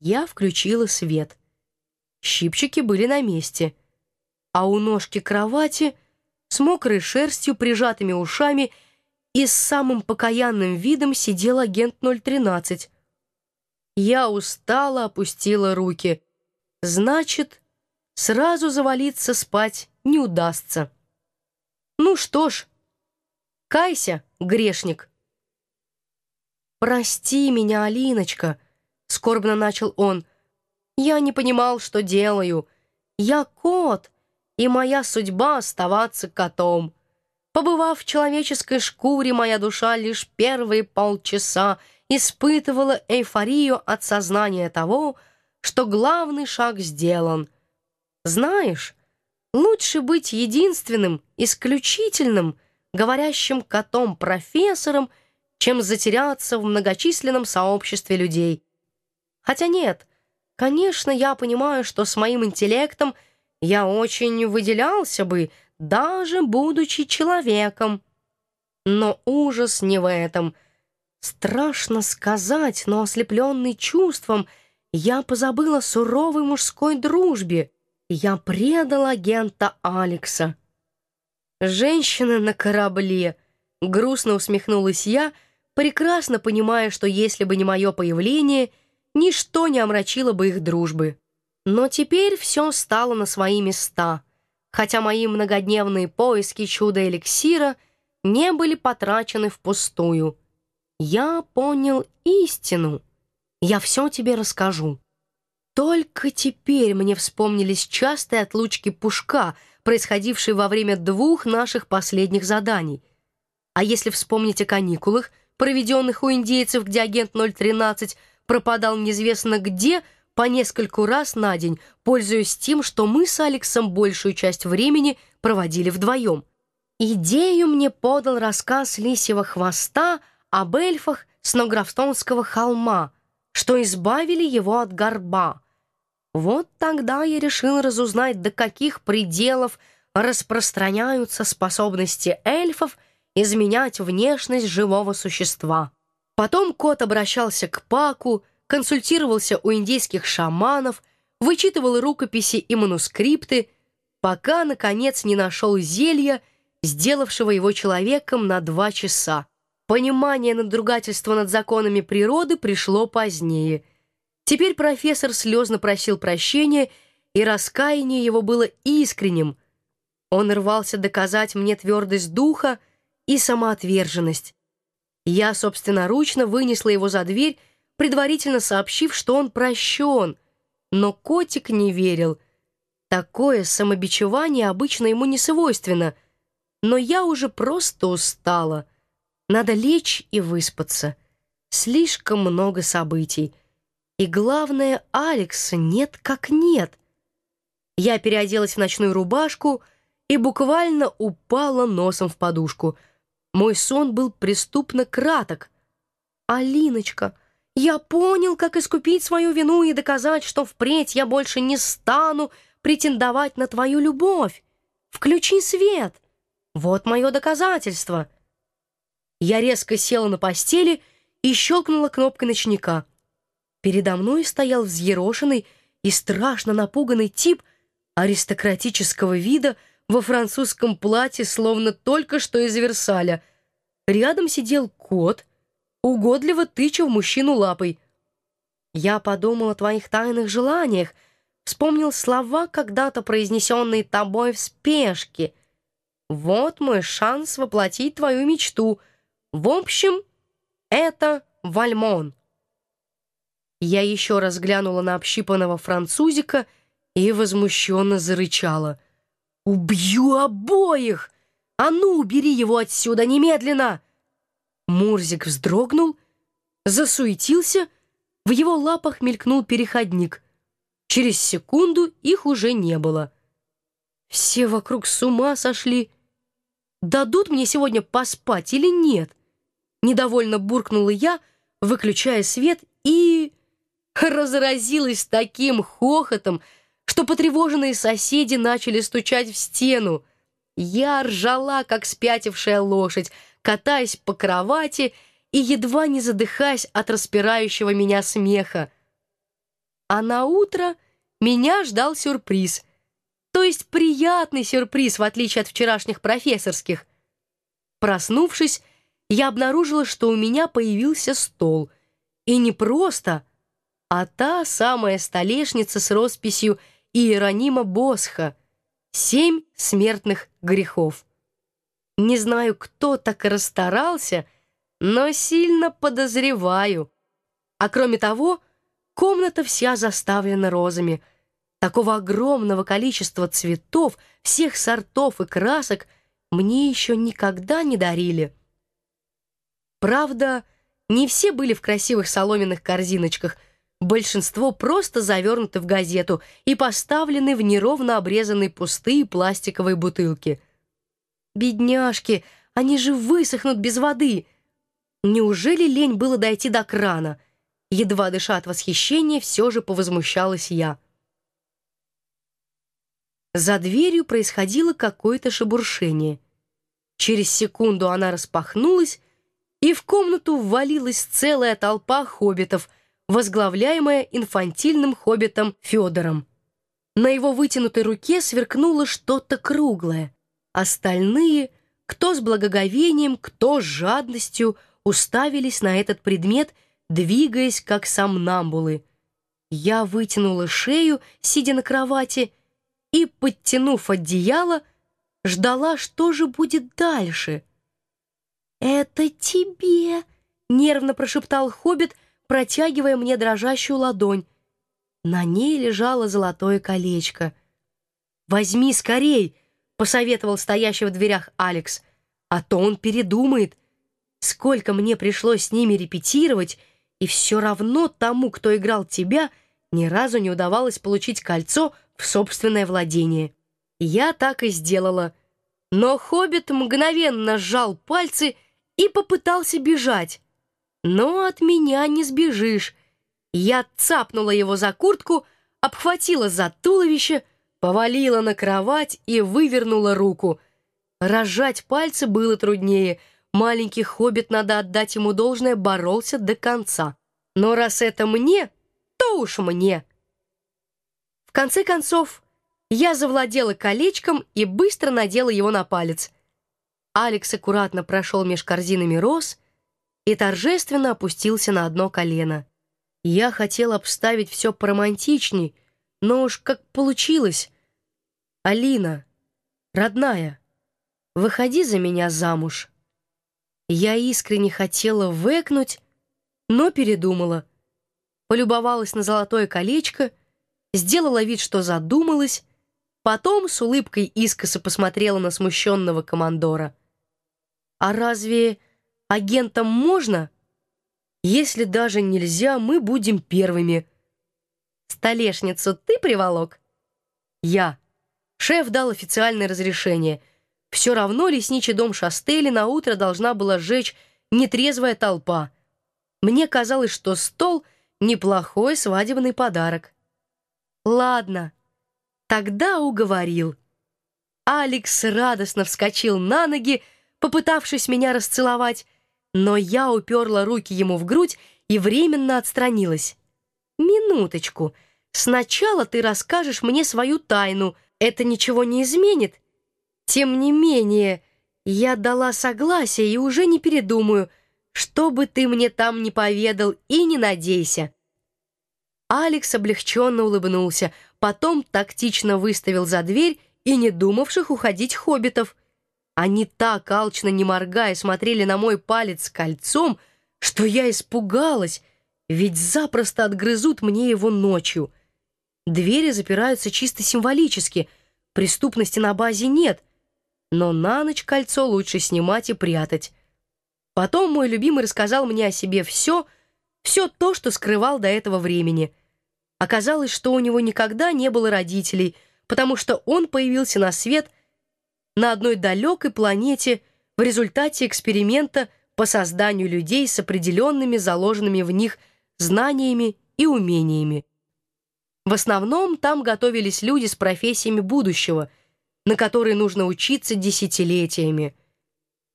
Я включила свет. Щипчики были на месте. А у ножки кровати с мокрой шерстью, прижатыми ушами и с самым покаянным видом сидел агент 013. Я устала, опустила руки. Значит, сразу завалиться спать не удастся. Ну что ж, кайся, грешник. «Прости меня, Алиночка», — скорбно начал он. «Я не понимал, что делаю. Я кот, и моя судьба — оставаться котом. Побывав в человеческой шкуре, моя душа лишь первые полчаса испытывала эйфорию от сознания того, что главный шаг сделан. Знаешь, лучше быть единственным, исключительным, говорящим котом-профессором, чем затеряться в многочисленном сообществе людей. Хотя нет, конечно, я понимаю, что с моим интеллектом я очень выделялся бы, даже будучи человеком. Но ужас не в этом. Страшно сказать, но ослепленный чувством, я позабыла суровой мужской дружбе. Я предал агента Алекса. «Женщина на корабле», — грустно усмехнулась я, — прекрасно понимая, что если бы не мое появление, ничто не омрачило бы их дружбы. Но теперь все стало на свои места, хотя мои многодневные поиски чуда-эликсира не были потрачены впустую. Я понял истину. Я все тебе расскажу. Только теперь мне вспомнились частые отлучки Пушка, происходившие во время двух наших последних заданий. А если вспомнить о каникулах — проведенных у индейцев, где агент 013 пропадал неизвестно где по нескольку раз на день, пользуясь тем, что мы с Алексом большую часть времени проводили вдвоем. Идею мне подал рассказ Лисьего хвоста об эльфах Снографстонского холма, что избавили его от горба. Вот тогда я решил разузнать, до каких пределов распространяются способности эльфов изменять внешность живого существа. Потом кот обращался к Паку, консультировался у индейских шаманов, вычитывал рукописи и манускрипты, пока, наконец, не нашел зелья, сделавшего его человеком на два часа. Понимание надругательства над законами природы пришло позднее. Теперь профессор слезно просил прощения, и раскаяние его было искренним. Он рвался доказать мне твердость духа, и самоотверженность. Я собственноручно вынесла его за дверь, предварительно сообщив, что он прощен, но котик не верил. Такое самобичевание обычно ему не свойственно, но я уже просто устала. Надо лечь и выспаться. Слишком много событий. И главное, Алекса нет как нет. Я переоделась в ночную рубашку и буквально упала носом в подушку — мой сон был преступно краток. «Алиночка, я понял, как искупить свою вину и доказать, что впредь я больше не стану претендовать на твою любовь. Включи свет. Вот мое доказательство». Я резко села на постели и щелкнула кнопкой ночника. Передо мной стоял взъерошенный и страшно напуганный тип аристократического вида во французском платье, словно только что из Версаля. Рядом сидел кот, угодливо тыча в мужчину лапой. «Я подумал о твоих тайных желаниях», вспомнил слова, когда-то произнесенные тобой в спешке. «Вот мой шанс воплотить твою мечту. В общем, это Вальмон». Я еще раз глянула на общипанного французика и возмущенно зарычала — «Убью обоих! А ну, убери его отсюда немедленно!» Мурзик вздрогнул, засуетился, в его лапах мелькнул переходник. Через секунду их уже не было. Все вокруг с ума сошли. Дадут мне сегодня поспать или нет? Недовольно буркнула я, выключая свет, и... разразилась таким хохотом, что потревоженные соседи начали стучать в стену. Я ржала, как спятившая лошадь, катаясь по кровати и едва не задыхаясь от распирающего меня смеха. А на утро меня ждал сюрприз. То есть приятный сюрприз, в отличие от вчерашних профессорских. Проснувшись, я обнаружила, что у меня появился стол. И не просто, а та самая столешница с росписью Иеронима Босха «Семь смертных грехов». Не знаю, кто так расстарался, но сильно подозреваю. А кроме того, комната вся заставлена розами. Такого огромного количества цветов, всех сортов и красок мне еще никогда не дарили. Правда, не все были в красивых соломенных корзиночках, большинство просто завернуты в газету и поставлены в неровно обрезанные пустые пластиковые бутылки — Бедняжки, они же высохнут без воды. Неужели лень было дойти до крана? Едва дыша от восхищения, все же повозмущалась я. За дверью происходило какое-то шебуршение. Через секунду она распахнулась, и в комнату ввалилась целая толпа хоббитов, возглавляемая инфантильным хоббитом Федором. На его вытянутой руке сверкнуло что-то круглое. Остальные, кто с благоговением, кто с жадностью, уставились на этот предмет, двигаясь как сомнамбулы. Я вытянула шею, сидя на кровати, и, подтянув одеяло, ждала, что же будет дальше. «Это тебе!» — нервно прошептал хоббит, протягивая мне дрожащую ладонь. На ней лежало золотое колечко. «Возьми скорей!» посоветовал стоящий в дверях Алекс. А то он передумает. Сколько мне пришлось с ними репетировать, и все равно тому, кто играл тебя, ни разу не удавалось получить кольцо в собственное владение. Я так и сделала. Но Хоббит мгновенно сжал пальцы и попытался бежать. Но от меня не сбежишь. Я цапнула его за куртку, обхватила за туловище, повалила на кровать и вывернула руку. Разжать пальцы было труднее. Маленький хоббит, надо отдать ему должное, боролся до конца. Но раз это мне, то уж мне. В конце концов, я завладела колечком и быстро надела его на палец. Алекс аккуратно прошел меж корзинами роз и торжественно опустился на одно колено. Я хотел обставить все поромантичней, но уж как получилось. Алина, родная, выходи за меня замуж. Я искренне хотела выкнуть, но передумала. Полюбовалась на золотое колечко, сделала вид, что задумалась, потом с улыбкой искоса посмотрела на смущенного командора. «А разве агентам можно? Если даже нельзя, мы будем первыми». «Столешницу ты приволок?» «Я». Шеф дал официальное разрешение. Все равно лесничий дом Шастели на утро должна была сжечь нетрезвая толпа. Мне казалось, что стол — неплохой свадебный подарок. Ладно, тогда уговорил. Алекс радостно вскочил на ноги, попытавшись меня расцеловать, но я уперла руки ему в грудь и временно отстранилась. «Минуточку», Сначала ты расскажешь мне свою тайну. Это ничего не изменит. Тем не менее, я дала согласие и уже не передумаю, что бы ты мне там не поведал, и не надейся». Алекс облегченно улыбнулся, потом тактично выставил за дверь и не думавших уходить хоббитов. Они так алчно не моргая смотрели на мой палец с кольцом, что я испугалась, ведь запросто отгрызут мне его ночью. Двери запираются чисто символически, преступности на базе нет, но на ночь кольцо лучше снимать и прятать. Потом мой любимый рассказал мне о себе все, все то, что скрывал до этого времени. Оказалось, что у него никогда не было родителей, потому что он появился на свет на одной далекой планете в результате эксперимента по созданию людей с определенными заложенными в них знаниями и умениями. В основном там готовились люди с профессиями будущего, на которые нужно учиться десятилетиями.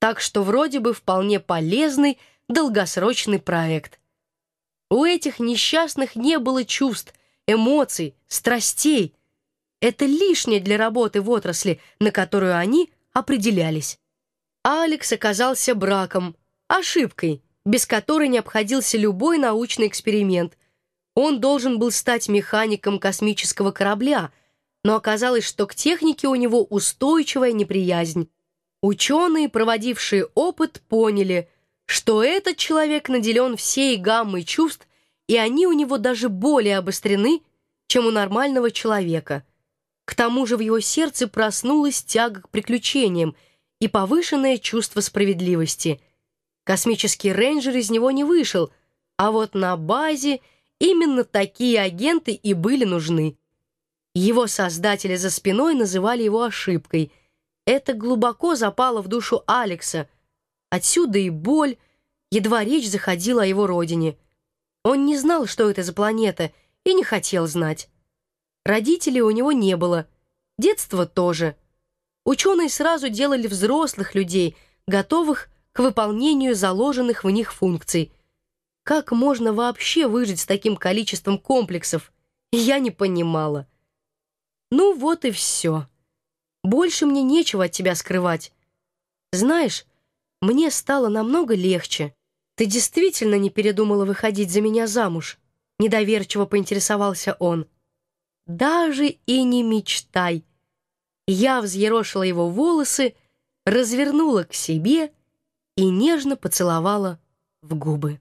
Так что вроде бы вполне полезный долгосрочный проект. У этих несчастных не было чувств, эмоций, страстей. Это лишнее для работы в отрасли, на которую они определялись. Алекс оказался браком, ошибкой, без которой не обходился любой научный эксперимент. Он должен был стать механиком космического корабля, но оказалось, что к технике у него устойчивая неприязнь. Ученые, проводившие опыт, поняли, что этот человек наделен всей гаммой чувств, и они у него даже более обострены, чем у нормального человека. К тому же в его сердце проснулась тяга к приключениям и повышенное чувство справедливости. Космический рейнджер из него не вышел, а вот на базе именно такие агенты и были нужны. Его создатели за спиной называли его ошибкой. Это глубоко запало в душу Алекса. Отсюда и боль, едва речь заходила о его родине. Он не знал, что это за планета, и не хотел знать. Родителей у него не было, детства тоже. Ученые сразу делали взрослых людей, готовых к выполнению заложенных в них функций. Как можно вообще выжить с таким количеством комплексов? Я не понимала. Ну вот и все. Больше мне нечего от тебя скрывать. Знаешь, мне стало намного легче. Ты действительно не передумала выходить за меня замуж? Недоверчиво поинтересовался он. Даже и не мечтай. Я взъерошила его волосы, развернула к себе и нежно поцеловала в губы.